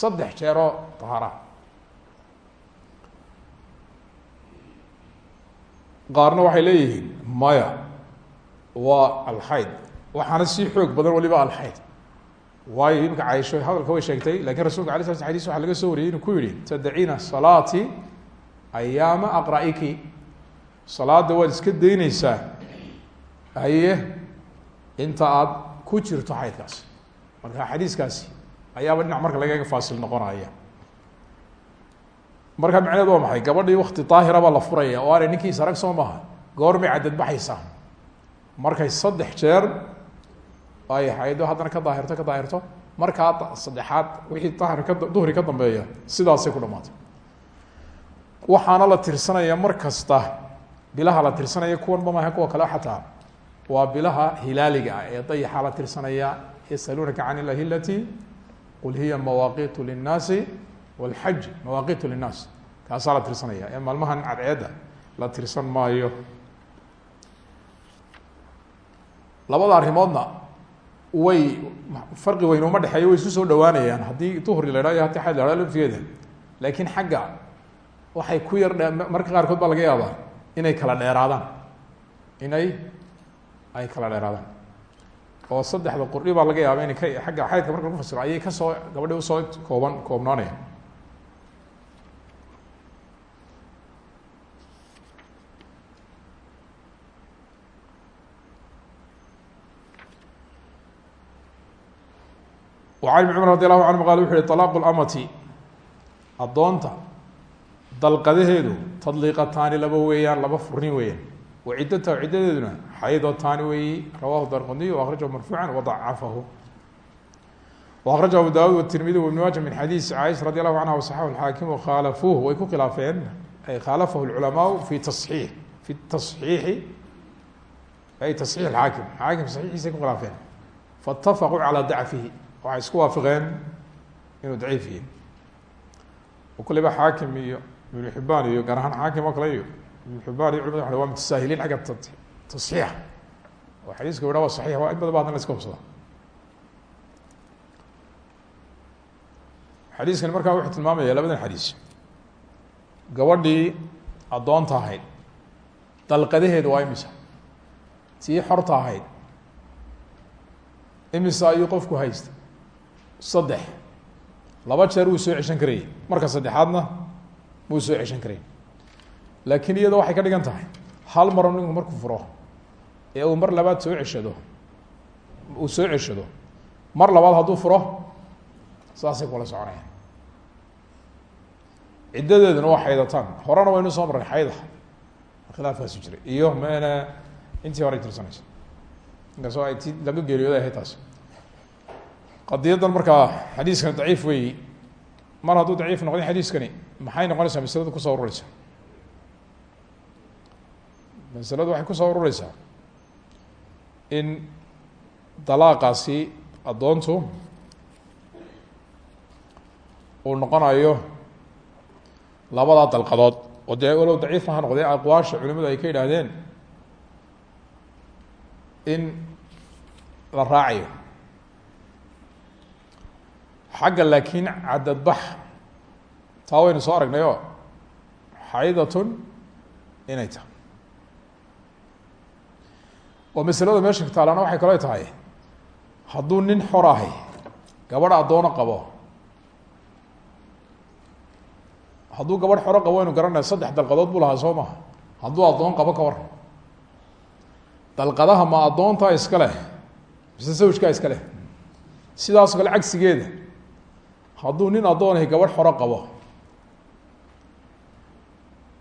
saddex jeeroo tahaara qaarna waxay leeyihiin maya waa alxayd waxaana sii xoog badan waliba alxayd waayo imika caisho hadalka way sheegtay laakiin rasulka ala sla xadis waxa laga soo wariyey inuu ku yihi tadaciina salaati ayaama aqra'iki salaada waad iska dayneysaa haye inta aad ku jirto xaydkaasi marka xadiiskaasi ayaaba dhinac marka lagaga faasil noqonaya. Marka macneed waa maxay? Gabadhii wakti daahira baa la furaya oo aanay ninkiisa arag soo maaha. Goormay cadad baxaysaa markay saddex jeer ay xaydo haddana ka daahirto ka daahirto markaa saddexaad wixii daahir ka duhri ka dambeeya sidaasay ku dhamaatay waxaana la tirsanaya mar kasta bilaha la tirsanaya kuwanba maaha kuwa kale xataa waa bilaha hilaaliga ah ee dayaxa la tirsanaya yasaluunaka can ilahilati qul hiya mawaaqitu linnaasi wاlxaj mawaaqitu linnaas. Kaasaa la tirsanaya ee maalmahan cadceedda la tirsan maayo. Labada arrimoodna way farqi weyn uma dhexeeyo way isku soo dhawaanayaan haddii duhri la idhaha iyo haddii xayd la idhaha laftigeeda laakiin xagga waxay ku yar marka qaarkood baa laga yaabaa inay kala dheeraadaan. Inay ay kala dheeraadaan oo saddexda qurdhi baa laga yaaba inay ka agga xaydka marka lagu fasiro ayay ka soo gabadhi u soo kooban koobnaanayaan an ibn cumar radi allahu canhu qal wuxu uhi طalaaqu اlamati addoonta dalqadaheedu tadliiqataani laba weeyaan laba furin weeyaan waciddatahu ciddadeeduna xaydoo taani weeye rawahu darquniy waakhrajah marfuuca wadacafahu waakhrajah abu daawud watirmidi wibn maaja min xadiis caaisha radi allahu canha wasaxahu alxaakim wkhaalafuuh way ku khilaafeen ay khaalafahu culamaau fi taxiix fi taxiixi ay taxiix alxaakim xaakim saxiixiisay ku khilaafeen faitafaquu calaa dacfihi waxay isku waafaqeen inuu daciif yihi kulliba xaakim iyo ibnu xibaan iyo gaar ahaan xaakim oo kale iyo iyo culimada waa mutasaahiliin xagga tasxiixa oo xadiiska wadha waa saxiix waa in badan ba hadna la iska hubsada xadiiskani markaa wuxuu tilmaamaya labadan xadiis. Gabadhii addoonta ahayd dalqadaheedu waa imisa tii xorta ahayd imisa ayuu qofku haysta saddex. Laba jeer wuu soo ceshan karayay. Marka saddexaadna wuu soo ceshan karayay laakiin iyadoo waxay ka dhigan tahay hal maro ninku markuu furo ee uu mar labaad soo ceshado uu soo ceshado mar labaad hadduu furo saasay kula soconayaan. Ciddadeeduna waa xaydataan. Horena waynu soo marray xayda. Khilaafkaasu jiray. Iyo mn intii hore tirsanaysa. Inkastoo ay ti laga geeriyooday ahayd taas. Qadiyaddan markaa xadiiskani daciif weeyi. Mar hadduu daciif noqday xadiiskani maxay noqonaysaa? Masaladu ku soo urureysaa masaladu waxay ku soo urureysaa in dalaaqaasi addoontu uu noqonayo labadaa dalqadood. Oo dee walow daciif ha noqdee aqwaasha culimadu ay ka yidhaahdeen in la raacayo. Xagga laakiin cadadbax taa waynu soo aragnay oo xaydatun inay tahay oo masalada meesha taalana waxay kale tahay hadduu nin xor ahay gabadh addoono qabo hadduu gabadh xoro qabo waynu garanaya saddex dalqadood buu lahaa soo maha hadduu addoon qabo ka waran dalqadaha ma addoontaa iska leh mise sawjkaa iska leh. Sidaasoo kale cagsigeeda hadduu nin addoon ahi gabadh xoro qabo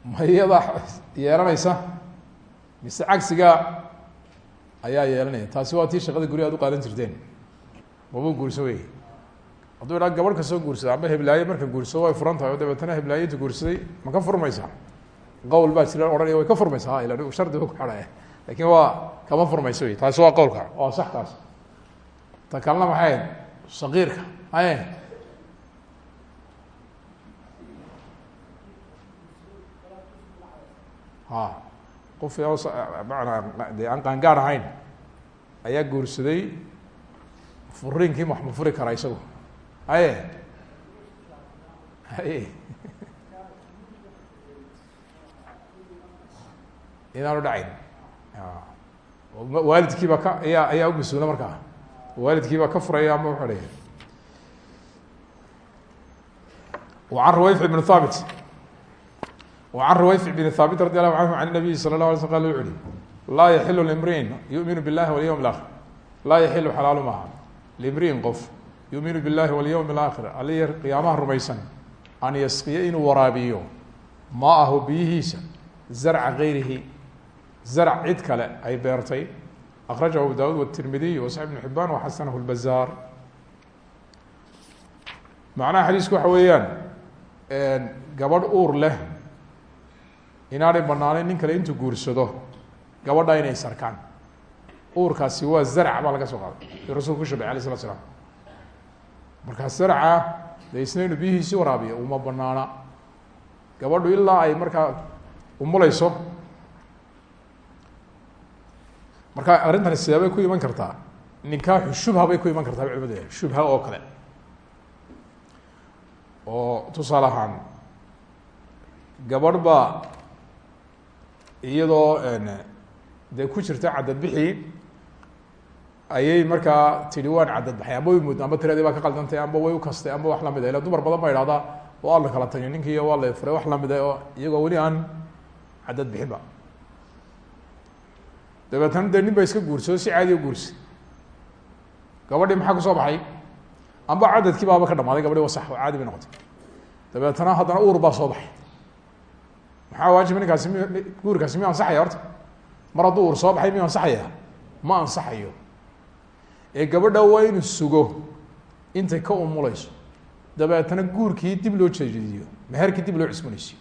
ma iyada yeelanaysa? Mise cagsigaa ayaa yeelanaya. Taasi waa tii shaqada guri aad u qaadan jirteen. Mabuu guurso wey hadduu idhaa gabadh ka soo guursada amba heblaaye marka guursado way furan tahay oo dabeetana heblaaye inta guursaday ma ka furmaysaa? Qowl baa jira odhanaya way ka furmaysaa? Ila shardi ba ku xidhaya laakiin waa kama furmayso wey taasi waa qowlka. Waa sax taas ta kalena maxay ahayd saqiirka. Aye ha qof de aan qaangaar ahayn ayaa guursaday furinkii wax ma furi karaa isagu. Aye aye inaanu dhacayn. Waalidkiibaa ka ayaa ayaa umas-uula markaa. Waalidkiibaa ka furaya ama uxuhay an ruwayf ibn thaabit an rwayf bn haabit radi alahu anhu an nabiyi sal la ala sl qal wuxu uhi laa yaxilu limriin yuminu billahi walyawm alaakhir laa yaxilu xalaalu maaha limriin qof yuminu billahi walyawm alaakhir aliya qiyaamaha rumaysan an yasqiya inuu waraabiyo maahu biyihiisa zarca gayrihi zarc cid kale ay beertay akrajahu abu daawud wtirmidiy wasax ibn xibaan waxasanahu lbazaar macnaha xadiisku waxa weeyaan gabadh uur leh inaanay banaaneyn nin kale intuu guursado gabadha inay sarkaan. Uurkaasi waa zarc baa laga soo qaaday. Yu rasulku ku shabay alay slat slam markaa zarca dee isna inu biyihiisii waraabiyo uma banaana gabadhu ilaa ay markaa umulayso marka arrintani sideebay ku iman kartaa. Ninkaaxu shubha bay ku iman kartaa culimadu shubha oo kale. Oo tusaale ahaan gabadh baa iyadoo dee ku jirta cadad bixii ayay markaa tidhi waan cadad baxay amba way muddo amba tiradii baa ka qaldantay amba way ukastay amba wax la mid a ila dumar badan ba idhahdaa waa la kala tagin ninkii waa la furay wax la mid a oo iyagoo weli aan cadad bixin ba. Dabeetana dee nin ba iska guursado si caadiya guursa gabadhii maxaa ku soo baxay? Amba cadadkii baaba ka dhamaaday gabadhi wa sax oo caadi bay noqotay. Dabeetana haddana uur baa soo baxay maxaa waajib ninkaasi mi guurkaasi mi ansaxaya horta? Mar hadduu uur soo baxay mi ansaxaya ma ansaxayo ee gabadha waa inuu sugo intay ka umulayso dabeetana guurkii dib loo jeediyo meherkii dib loo cusbooneysiyo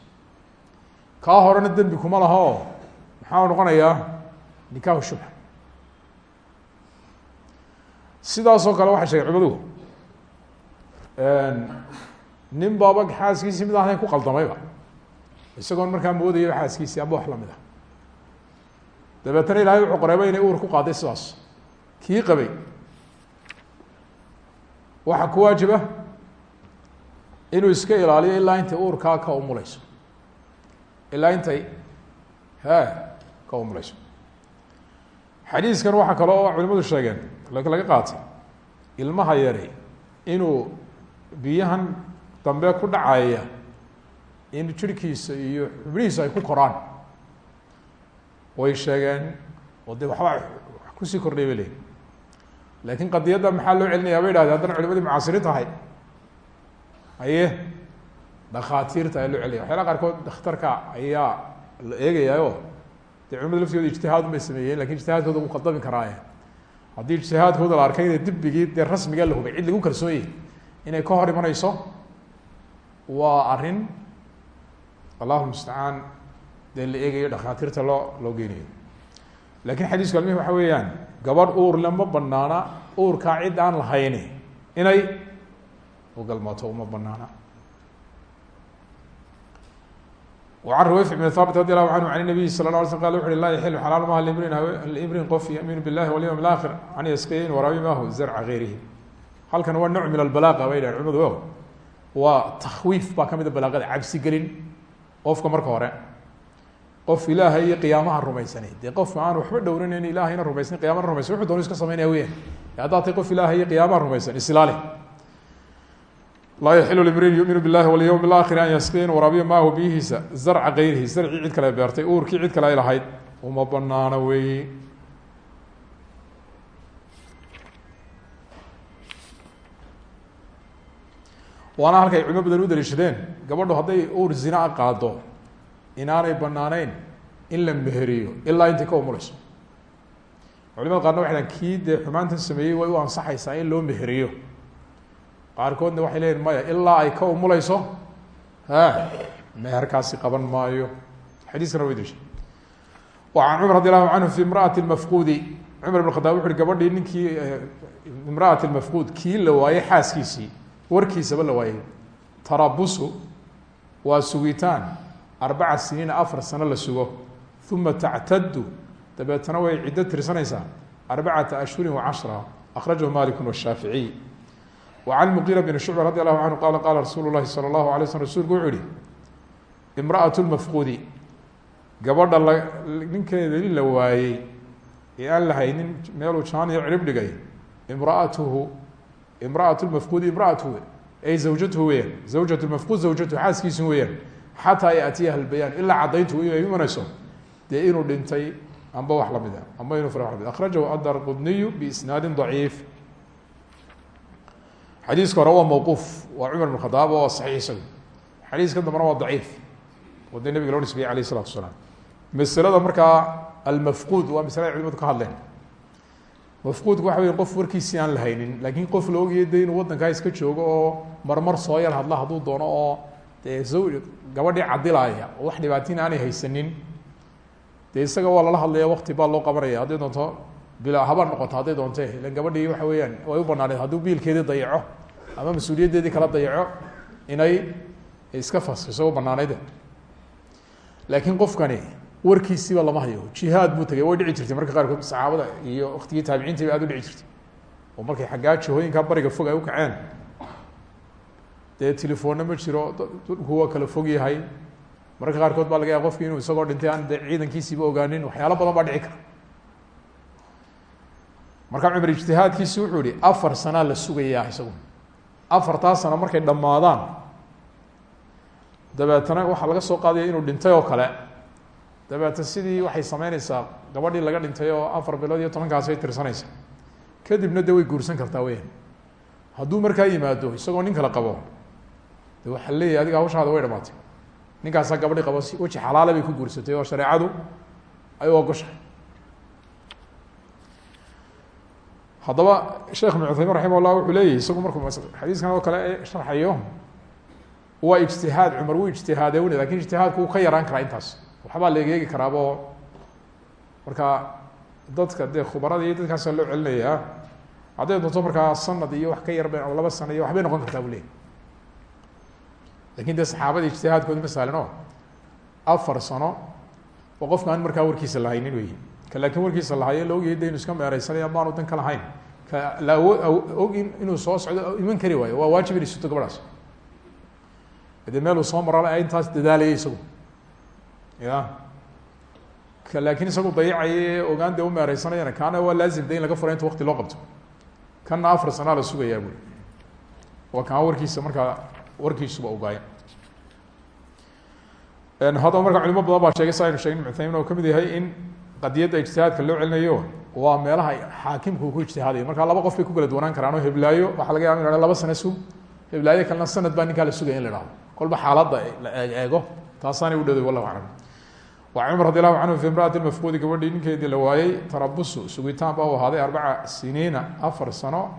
kaa horena dembi kuma laha oo maxaa noqonayaa nikaahu shubha. Sidaasoo kale waxay sheegay culimadu nin baaba xaaskiisii mid ahayn ku qaldamayba isagoon markaa moodayaba xaaskiisii amba wax la mid a dabeetana ilahay wuxuu qoreeba inay uur ku qaaday sidaas. Kii qabay? Waxaa ku waajiba inuu iska ilaaliyo ilaa intay uurkaa ka umuleyso ilaa intay he ka umuleyso xadiiskan waxaa kale oo culimadu sheegeen laga qaatay ilmaha yari inuu biyahan dambe ku dhacaya in jirhkiisa iyo xubnihiisa ay ku koraan. Way sheegeen oo de waxba ku sii kordhay bay leeyiin laakiin qadiyadda maxaa loo celinaya? Bay idhahdeen haddana culimadii mucaasiriin tahay. Haye dhakhaatiirta ayaa loo celinaya waxyaala qaarkood dakhtarka ayaa la eegayayo dee culimada laftooda ijtihaadun bay sameeyeen laakiin ijtihaadkooda wuu khaldami karaaye haddii ijtihaadkooda la arkay inay dibigii dee rasmiga la hubay cid lagu kalsoonyay inay ka hor imanayso waa arrin allahu mustacaan dee la eegayo dhakhaatiirta loo loo geynayo laakiin xadiisku almihi waxa weeyaan gabadh uur lama banaana uurkaa cid aan lahayni inay ugalmooto uma banaana an rwayf bn haabit radi allahu anhu an nabiy sala la ala sl qal wuxu uhi laa yaxilu xalaal maha mrin limrin qof yaminu billahi walyawm alaakhir an yaskayayn waraabi maahu zarca gayrihi halkan waa nooc min albalaaqa bay dhahen culimadu waa takwiif baa kamida ah balaaqada cabsigelin qofka marka hore qof ilaahay iyo qiyaamaha rumaysanay dee qofka aan waxba dhowrinayn ilahayna rumaysan qiyamana rumaysan wuxuu doonu iska samaynaya weyan haddaad tay qof ilaahay iyo qiyaamaha rumaysan islaali. Laa yaxilu limrin yuminu billahi walyowm اlaakhir an yaskiya in waraabiyo maahu biyihiisa zarca gayrihi zarcii cid kale beertay uurkii cid kale ay uma banaana weeyi waana halkay culimo badan u daliishadeen gabadhu hadday uur zina qaado inaanay banaaneyn in la meheriyo ilaa intay ka umulayso culimada qaarna waxay dhahan kii dee xumaantan way u ansaxaysaa in loo meheriyo. Qaarkoodna waxay leyihin maya ilaa ay ka umulayso ha meherkaasi qaban maayo. Xadiiskana way daliisha wa can cumar radi allahu fi imraati mafquudi. Cumar ibn khadaab wuxu uhi gabadhii ninkii imraati mafquud kii la waayey xaaskiisii warkiisaba la waayey tarabusu waa sugitaan. Arbaca siniina afar sano la sugo. Uma tactadu dabeetana way ciddo tirsanaysaa. Arbacata ashhurin wacashra akhrajahu maliku washaaficiy wa can muqira bn shucba radi allahu canhu qala qala rasuulu llahi sala allahu alay slm rsulku wuxu uhi gabadha la ninkeedii la waayey ee aan la haynin meeluu jaan iyo imraatuhu imraat mafquudi imraatuhu ay zawjatuhu weyaan zawjat mafquud zawjatuhu xaaskiisu weyaan xataa yaatiyaha lbayaan ilaa cadayntu inay imanayso dee inuu dhintay amba wax la mid a amba inuu fara la mid akhrajahu adar qudniyu biisnaadin daciif xadiiska hore waa mawquuf waa cumar bn khadaab waa saxiix isagu xadiiska dambena waa daciif oo dee nabiga loo nisbiyey alayh isalatu wasalaam maslada markaa almafquud waa masle ay culimadu ka hadleen mafquudku waxa wey qof warkiisii aan la haynin laakiin qof la ogaya de inuu waddankaa iska joogo oo marmar soo yar hadla hadduu doono oo dee zaw gabadhii cadilaaya oo wax dhibaatin aanay haysanin. Dee isaga waa lala hadlaya wakti baa loo qabanaya. Hadday doonto bila haba noqoto hadday doonte ilan gabadhii waxa weeyaan way u banaaneed hadduu biilkeedii dayaco ama mas'uuliyaddeedii kala dayaco inay iska fasxiso u laakiin qofkani warkiisiiba lama hayo. Jihaad buu tagay. Way dhici jirtay. Marka qaarkood saxaabada iyo waktigii taabiciinta ba aad u dhici jirtay. Oo markay xaggaa jihooyinkaa bariga fog ay u kaceen. Dee telefoonna ma jiro. Dhulku waa kala fog yahay. Mararka qaarkood baa laga yaaba qofki inuu isagoo dhintay aan de ciidankiisiiba ogaanin waxyaalo badan baa dhici kara. Markaa cumar ijtihaadkiisi wuxuu yihi afar sanaa la sugayaa isagu. Afartaa sano markay dhammaadaan. Dabeetana waxaa laga soo qaadaya inuu dhintay oo kale dabeete sidii waxay sameyneysaa gabadhii laga dhintay oo afar bilood iyo tobankaasay tirsanaysa. Kadibna de way guursan kartaa weyaan hadduu markaa yimaado isagoo nin kale qabo de waxaa leeyahy adiga hawshaada way dhamaatay ninkaasaa gabadhi qabo si weji xalaale bay ku guursatay oo shareecadu ay u ogoshahay haddaba sheekh ibn cuthaymin wuxuu leeyahy isagu markuu xadiiskan oo kale sharxayo waa ijtihaad cumar wuu ijtihaade wn laakiin ijtihaadku wuu ka yaraan karaa intaas waxbaa la karaabo marka dadka dee khubarada iyo dadkaasa loo celinayaa hadday doonto markaa sanad iyo wax ka yarba ama laba sano iyo waxbay noqon kartaa bu leey laakiin dee saxaabada ijtihaadkooda ma saalin o afar sano oo qofka aan markaa warkiisa lahaynin wey ka laakiin warkiisa lahayo la ogyahay de inu iska meereysanay amaanu dan ka lahayn. Ka la og inuu soo socdo iman kari waayo waa waajib inay suto gabadhaas. De meeluu soo mara intaas dadaalayay isagu ya. Ka laakiin isagu dayacaye ogaan de u meereysanayana kaana waa laazim de laga fura inta loo qabto. Kanna afar sanaa la sugayaa bui waa kaan warkiisa markaa warkiisuba ogaaya haddaba marka culimo badan baa sheegay sa aynu sheegn muthaymin oo ka mid yahay in qadiyadda ijtihaadka loo celinayo waa meelaha xaakimka uu ku ijtihaadayo. Marka laba qof bay ku kala duwanaan karaan oo heblaayo. Waxaa laga yaba in laba sano sug. Heblaayo kalena sanad baa ninkaa la sugaya la ihahdo kolba xaaladda la eeg eego taasaanay u dhowday wallahu aclam wacan cumar radi allahu canhu fi imraati mafquudi gabadhii ninkeedii la waayey tarabusu sugitaan baa u ahaaday arbaca afar sano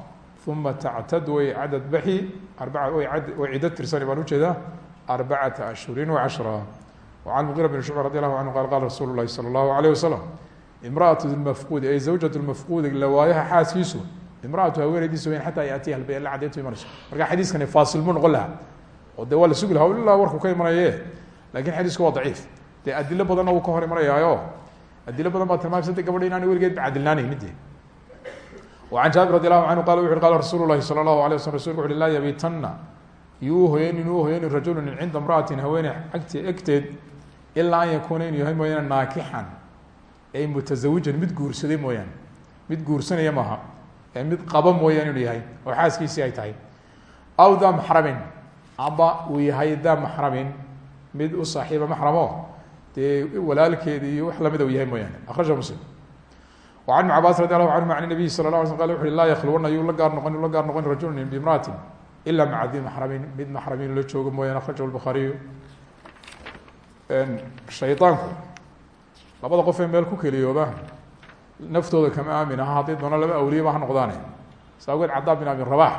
uma tactad way cadad baxi arbaway cido tirsani baan u jeedaa arbacata ashhurin wacashra wacan muqira bn shucba radi allahu canhu qal qaala rasuulu lahi sala allahu alayh wasalam imraatu lmafquudi ay zawjat lmafquudi lawaayaha xaaskiisu imraatu haweeneydiisa weyn xataa yaatiya halbe la cadeyntu imanayso marka xadiiskani faasil muu noqon lahaa oo dee waa la sugi lahaa ilaa warku ka imanaye laakiin xadiisku waa daciif dee adilo badanna wuu ka hor imanayaayo adilo badan baa tilmaamsa de gabadha inaana weligeed bacadilnaanayni de an jaabir radi allahu anhu qala wuxu qala rasuulu lahi sala allahu alay waslam rasulku uhi laa yuu hoyeynin uu hoyeynin rajulun cinda imra'atin haweene agte egteed ilaa an yakuuna inuu yahay mooyaane naakixan ay mutazawijan mid guursaday mooyaane mid guursanaya maaha ee mid qaba mooyaane inuu yahay oo xaaskiisii ay tahay. Aw daa maxramin amba uu yahay daa mid u saaxiiba maxramo dee walaalkeedi iyo wax lamida u yahay mooyaane. Akraja muslim. An ibn cabas radi allahu nabiyi sala la ala sl qal wuxu laa yakhluwana yuu la gaar noqon la gaar noqon rajulun bimraatin ila maca di maxramin mid maxramin la joogo mooyaane. Akrajahu lbukhaariyu shaydaanku labada qof ee meel ku keliyooba naftooda kama aamin aha doona laba awliyaba ha noqdaane. Sa awgeed caddaa bin abi rabax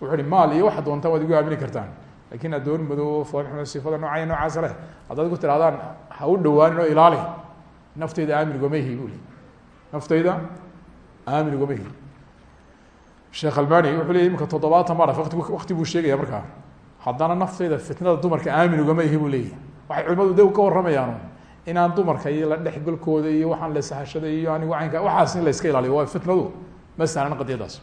wuxu uhi maal doonta waad igu aamini kartaan laakiin addoon madow sifada noocaya noocaasa leh. Haddaad ku tirahdaan ha u dhawaanin oo ilaali. Nafteyda aamin goma ihi buli nafteyda aamin goma ihi sheekh albani wuxuu leya imika toddobaatan wati wakti buu sheegaya markaa haddana nafteyda fitnada dumarka aamin ugama ihi buu leeyahy waxay culimadu de ka warramayaan inaan dumarka iyo la dhexgalkooda iyo waxaan la sahashaday iyo anigu caynka waxaas in la iska ilaaliyo. Waa fitnadu ma qadiyadaas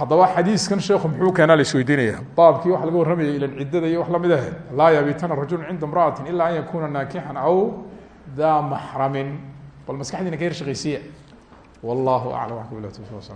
haddaba xadiiskan sheekhu muxuu keenaa la isweydiinaya baabkii waxa laga warramaya ilan ciddada iyo wax la mid ah laa yabitana rajulu cinda imra'ati ila an yakuna naakixan aw daa maxramin. Bal maskaxdiina ka shaqaysiya wallahu aclam waxka bilah tawfiq wasala